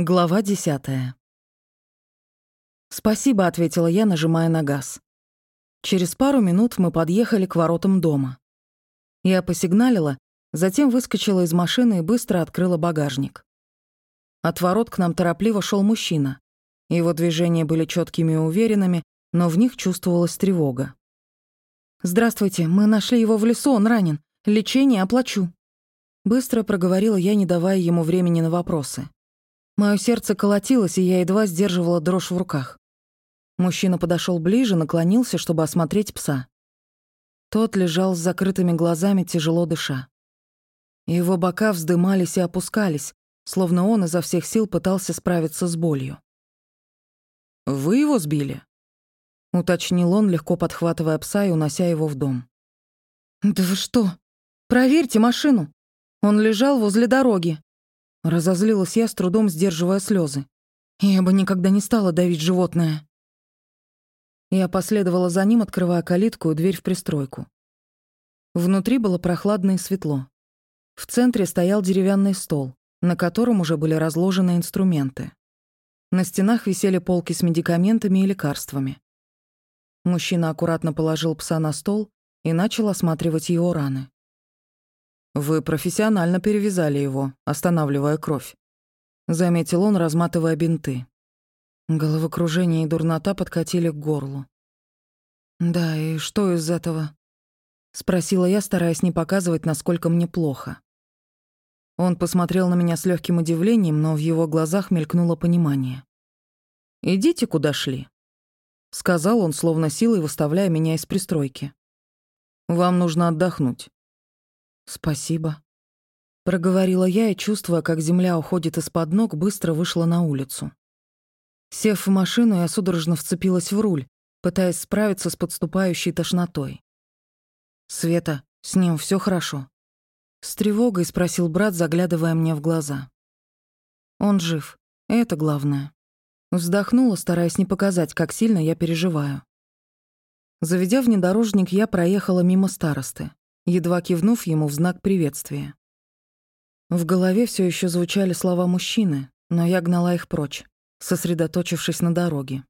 Глава десятая. «Спасибо», — ответила я, нажимая на газ. Через пару минут мы подъехали к воротам дома. Я посигналила, затем выскочила из машины и быстро открыла багажник. От ворот к нам торопливо шел мужчина. Его движения были четкими и уверенными, но в них чувствовалась тревога. «Здравствуйте, мы нашли его в лесу, он ранен. Лечение оплачу». Быстро проговорила я, не давая ему времени на вопросы. Моё сердце колотилось, и я едва сдерживала дрожь в руках. Мужчина подошел ближе, наклонился, чтобы осмотреть пса. Тот лежал с закрытыми глазами, тяжело дыша. Его бока вздымались и опускались, словно он изо всех сил пытался справиться с болью. «Вы его сбили?» — уточнил он, легко подхватывая пса и унося его в дом. «Да вы что? Проверьте машину! Он лежал возле дороги. Разозлилась я, с трудом сдерживая слезы. Я бы никогда не стала давить животное. Я последовала за ним, открывая калитку и дверь в пристройку. Внутри было прохладно и светло. В центре стоял деревянный стол, на котором уже были разложены инструменты. На стенах висели полки с медикаментами и лекарствами. Мужчина аккуратно положил пса на стол и начал осматривать его раны. «Вы профессионально перевязали его, останавливая кровь», — заметил он, разматывая бинты. Головокружение и дурнота подкатили к горлу. «Да, и что из этого?» — спросила я, стараясь не показывать, насколько мне плохо. Он посмотрел на меня с легким удивлением, но в его глазах мелькнуло понимание. «Идите, куда шли», — сказал он, словно силой выставляя меня из пристройки. «Вам нужно отдохнуть. «Спасибо», — проговорила я и, чувствуя, как земля уходит из-под ног, быстро вышла на улицу. Сев в машину, я судорожно вцепилась в руль, пытаясь справиться с подступающей тошнотой. «Света, с ним все хорошо?» С тревогой спросил брат, заглядывая мне в глаза. «Он жив, это главное». Вздохнула, стараясь не показать, как сильно я переживаю. Заведя внедорожник, я проехала мимо старосты едва кивнув ему в знак приветствия. В голове все еще звучали слова мужчины, но я гнала их прочь, сосредоточившись на дороге.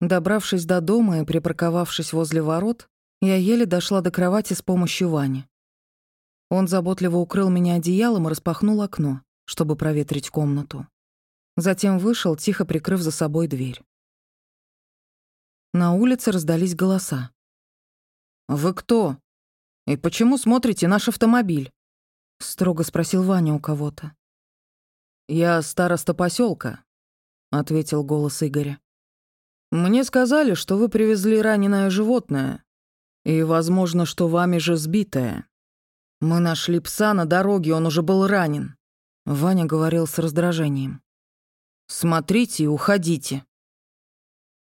Добравшись до дома и припарковавшись возле ворот, я еле дошла до кровати с помощью Вани. Он заботливо укрыл меня одеялом и распахнул окно, чтобы проветрить комнату. Затем вышел, тихо прикрыв за собой дверь. На улице раздались голоса. «Вы кто?» «И почему смотрите наш автомобиль?» — строго спросил Ваня у кого-то. «Я староста поселка, ответил голос Игоря. «Мне сказали, что вы привезли раненое животное, и, возможно, что вами же сбитое. Мы нашли пса на дороге, он уже был ранен», — Ваня говорил с раздражением. «Смотрите и уходите».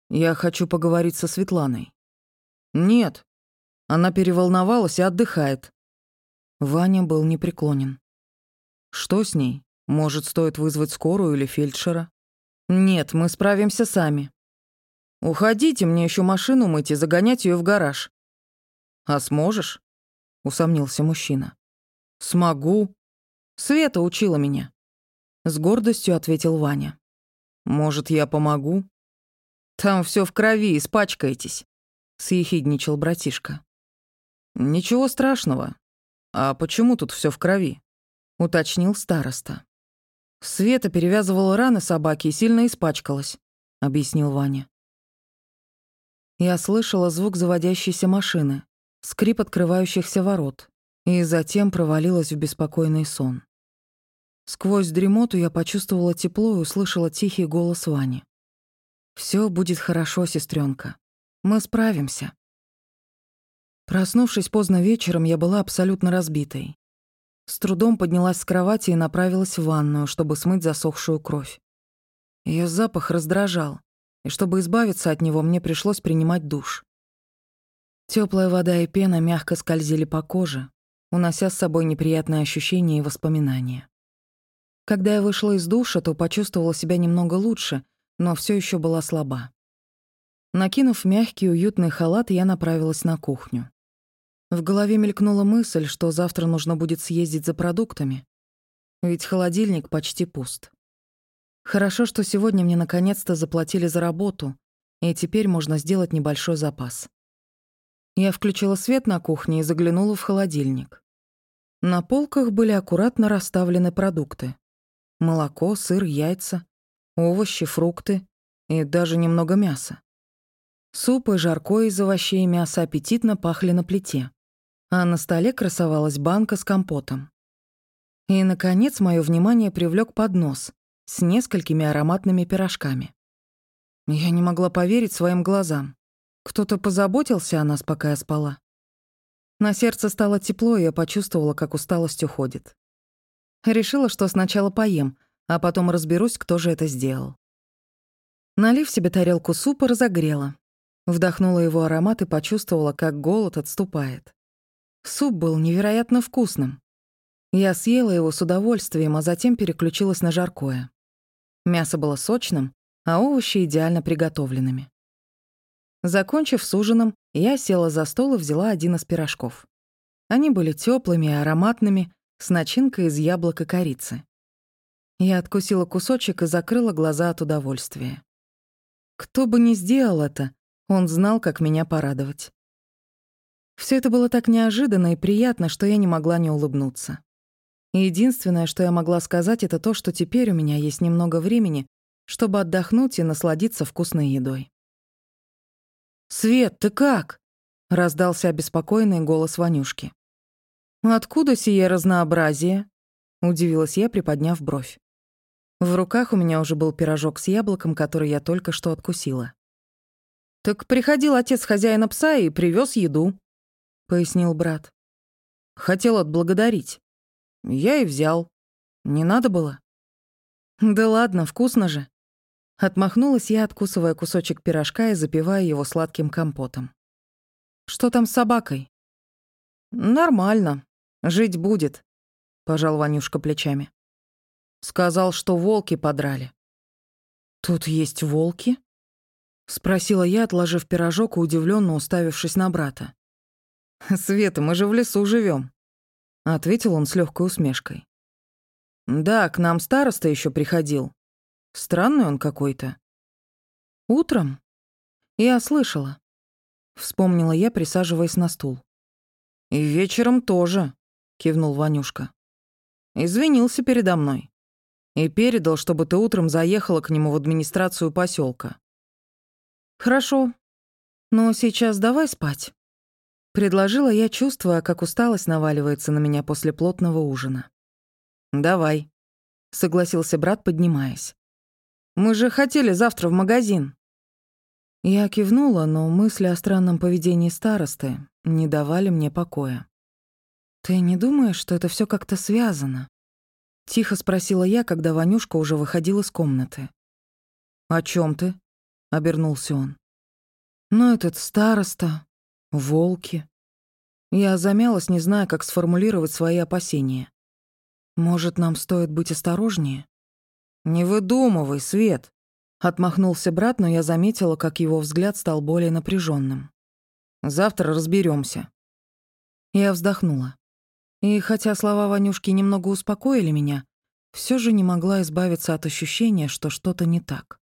«Я хочу поговорить со Светланой». «Нет, она переволновалась и отдыхает. Ваня был непреклонен. Что с ней? Может, стоит вызвать скорую или фельдшера? Нет, мы справимся сами. Уходите, мне еще машину мыть и загонять ее в гараж. А сможешь? Усомнился мужчина. Смогу. Света учила меня. С гордостью ответил Ваня. Может, я помогу? Там все в крови, испачкаетесь, съехидничал братишка. «Ничего страшного. А почему тут все в крови?» — уточнил староста. Света перевязывала раны собаки и сильно испачкалась, — объяснил Ваня. Я слышала звук заводящейся машины, скрип открывающихся ворот, и затем провалилась в беспокойный сон. Сквозь дремоту я почувствовала тепло и услышала тихий голос Вани. Все будет хорошо, сестренка. Мы справимся». Проснувшись поздно вечером, я была абсолютно разбитой. С трудом поднялась с кровати и направилась в ванную, чтобы смыть засохшую кровь. Ее запах раздражал, и чтобы избавиться от него, мне пришлось принимать душ. Теплая вода и пена мягко скользили по коже, унося с собой неприятные ощущения и воспоминания. Когда я вышла из душа, то почувствовала себя немного лучше, но все еще была слаба. Накинув мягкий уютный халат, я направилась на кухню. В голове мелькнула мысль, что завтра нужно будет съездить за продуктами. Ведь холодильник почти пуст. Хорошо, что сегодня мне наконец-то заплатили за работу, и теперь можно сделать небольшой запас. Я включила свет на кухне и заглянула в холодильник. На полках были аккуратно расставлены продукты. Молоко, сыр, яйца, овощи, фрукты и даже немного мяса. Суп и жарко из овощей и мяса аппетитно пахли на плите, а на столе красовалась банка с компотом. И, наконец, мое внимание привлек поднос с несколькими ароматными пирожками. Я не могла поверить своим глазам. Кто-то позаботился о нас, пока я спала. На сердце стало тепло, и я почувствовала, как усталость уходит. Решила, что сначала поем, а потом разберусь, кто же это сделал. Налив себе тарелку супа, разогрела. Вдохнула его аромат и почувствовала, как голод отступает. Суп был невероятно вкусным. Я съела его с удовольствием, а затем переключилась на жаркое. Мясо было сочным, а овощи идеально приготовленными. Закончив с ужином, я села за стол и взяла один из пирожков. Они были теплыми и ароматными, с начинкой из яблок и корицы. Я откусила кусочек и закрыла глаза от удовольствия. Кто бы ни сделал это, он знал, как меня порадовать. Все это было так неожиданно и приятно, что я не могла не улыбнуться. единственное, что я могла сказать, это то, что теперь у меня есть немного времени, чтобы отдохнуть и насладиться вкусной едой. «Свет, ты как?» — раздался обеспокоенный голос Ванюшки. «Откуда сие разнообразие?» — удивилась я, приподняв бровь. В руках у меня уже был пирожок с яблоком, который я только что откусила. «Так приходил отец хозяина пса и привез еду», — пояснил брат. «Хотел отблагодарить. Я и взял. Не надо было?» «Да ладно, вкусно же», Отмахнулась я, откусывая кусочек пирожка и запивая его сладким компотом. «Что там с собакой?» «Нормально. Жить будет», — пожал Ванюшка плечами. Сказал, что волки подрали. «Тут есть волки?» — спросила я, отложив пирожок и удивленно уставившись на брата. «Света, мы же в лесу живем, ответил он с легкой усмешкой. «Да, к нам староста еще приходил. Странный он какой-то. Утром? Я слышала. Вспомнила я, присаживаясь на стул. И вечером тоже, кивнул Ванюшка. Извинился передо мной. И передал, чтобы ты утром заехала к нему в администрацию поселка. Хорошо. Но сейчас давай спать. Предложила я, чувствуя, как усталость наваливается на меня после плотного ужина. «Давай», — согласился брат, поднимаясь. Мы же хотели завтра в магазин». Я кивнула, но мысли о странном поведении старосты не давали мне покоя. «Ты не думаешь, что это все как-то связано?» Тихо спросила я, когда Ванюшка уже выходил из комнаты. «О чем ты?» — обернулся он. «Ну, этот староста, волки». Я замялась, не зная, как сформулировать свои опасения. «Может, нам стоит быть осторожнее?» «Не выдумывай, Свет!» Отмахнулся брат, но я заметила, как его взгляд стал более напряженным. «Завтра разберемся. Я вздохнула. И хотя слова Ванюшки немного успокоили меня, все же не могла избавиться от ощущения, что что-то не так.